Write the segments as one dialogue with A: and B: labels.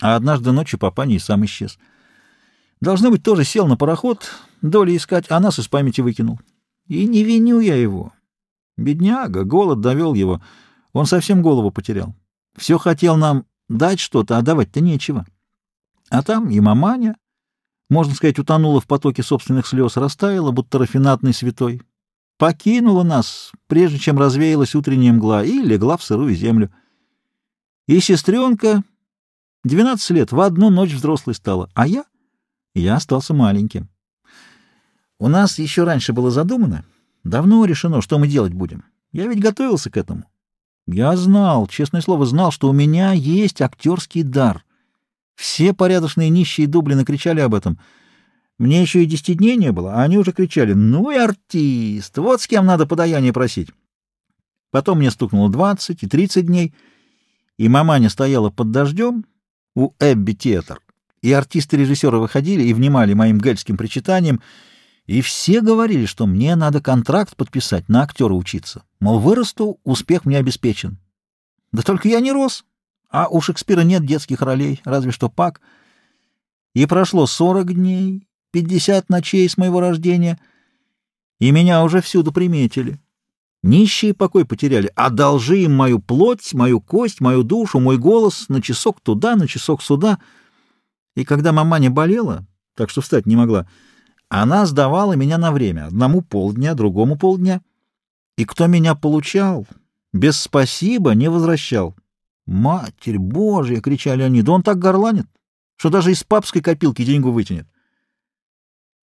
A: А однажды ночью папаня и сам исчез. Должно быть, тоже сел на пароход, доли искать, а нас из памяти выкинул. И не виню я его. Бедняга, голод довел его. Он совсем голову потерял. Все хотел нам дать что-то, а давать-то нечего. А там и маманя, можно сказать, утонула в потоке собственных слез, растаяла, будто рафинатный святой. Покинула нас, прежде чем развеялась утренняя мгла, и легла в сырую землю. И сестренка, двенадцать лет, в одну ночь взрослой стала, а я? Я остался маленьким. У нас еще раньше было задумано, давно решено, что мы делать будем. Я ведь готовился к этому. Я знал, честное слово, знал, что у меня есть актерский дар. Все порядочные нищие Дублина кричали об этом. Мне еще и десяти дней не было, а они уже кричали «Ну и артист! Вот с кем надо подаяние просить!» Потом мне стукнуло двадцать и тридцать дней, и маманя стояла под дождем у Эбби Театр, и артисты-режиссеры выходили и внимали моим гельским причитаниям, и все говорили, что мне надо контракт подписать, на актера учиться. Мол, вырасту, успех мне обеспечен. Да только я не рос. А у Шекспира нет детских ролей, разве что Пак. И прошло сорок дней, пятьдесят ночей с моего рождения, и меня уже всюду приметили. Нищие покой потеряли. Одолжи им мою плоть, мою кость, мою душу, мой голос на часок туда, на часок сюда. И когда мама не болела, так что встать не могла, она сдавала меня на время, одному полдня, другому полдня. И кто меня получал, без спасибо не возвращал. «Матерь Божья!» — кричали они. «Да он так горланит, что даже из папской копилки деньгу вытянет».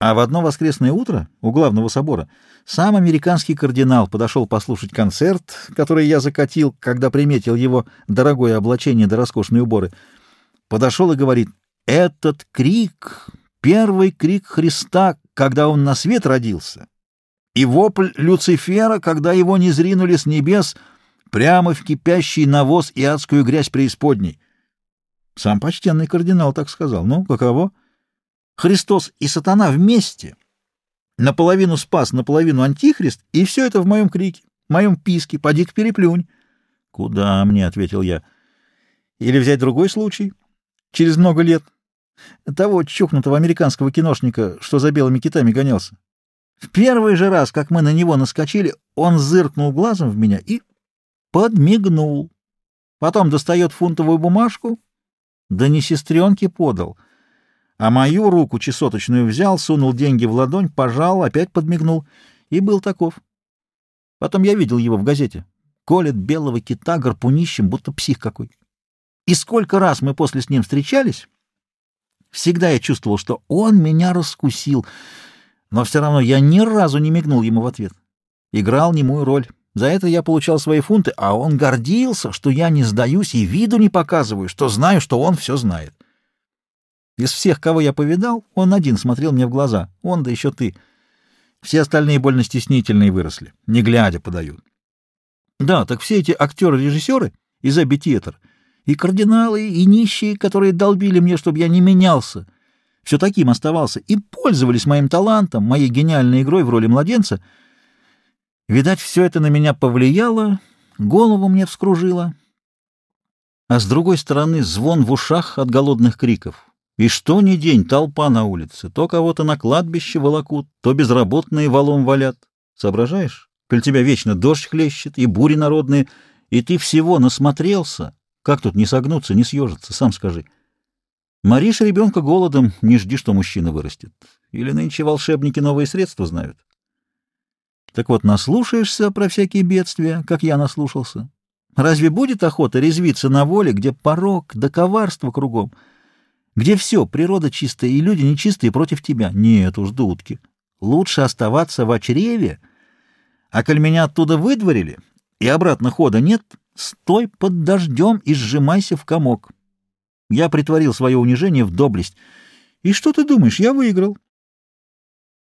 A: А в одно воскресное утро у главного собора сам американский кардинал подошел послушать концерт, который я закатил, когда приметил его дорогое облачение да роскошные уборы. Подошел и говорит, «Этот крик первый крик Христа, когда он на свет родился, и вопль Люцифера, когда его не зринули с небес прямо в кипящий навоз и адскую грязь преисподней. Сам почтенный кардинал так сказал. Ну, каково? Христос и сатана вместе. Наполовину спас, наполовину антихрист, и все это в моем крике, в моем писке. Поди-ка переплюнь. — Куда мне? — ответил я. — Или взять другой случай? Через много лет того чухнутого американского киношника, что за белыми китами гонялся. В первый же раз, как мы на него наскочили, он зыркнул глазом в меня и подмигнул. Потом достает фунтовую бумажку, да не сестренке подал, а мою руку чесоточную взял, сунул деньги в ладонь, пожал, опять подмигнул и был таков. Потом я видел его в газете. Колет белого кита гарпунищем, будто псих какой. И сколько раз мы после с ним встречались, Всегда я чувствовал, что он меня раскусил, но все равно я ни разу не мигнул ему в ответ. Играл немую роль. За это я получал свои фунты, а он гордился, что я не сдаюсь и виду не показываю, что знаю, что он все знает. Из всех, кого я повидал, он один смотрел мне в глаза. Он, да еще ты. Все остальные больно стеснительные выросли, не глядя подают. Да, так все эти актеры-режиссеры из Эбби Театр — и кардиналы, и нищие, которые долбили мне, чтобы я не менялся, все таким оставался, и пользовались моим талантом, моей гениальной игрой в роли младенца. Видать, все это на меня повлияло, голову мне вскружило. А с другой стороны звон в ушах от голодных криков. И что ни день толпа на улице, то кого-то на кладбище волокут, то безработные валом валят. Соображаешь? Коль тебя вечно дождь хлещет, и бури народные, и ты всего насмотрелся, как тут не согнуться, не съежиться, сам скажи. Маришь ребенка голодом, не жди, что мужчина вырастет. Или нынче волшебники новые средства знают. Так вот, наслушаешься про всякие бедствия, как я наслушался. Разве будет охота резвиться на воле, где порог да коварство кругом? Где все, природа чистая и люди нечистые против тебя? Нет уж, дудки. Лучше оставаться в чреве, а коль меня оттуда выдворили, и обратно хода нет — Стой под дождем и сжимайся в комок. Я притворил свое унижение в доблесть. И что ты думаешь, я выиграл.